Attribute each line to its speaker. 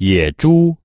Speaker 1: 野猪。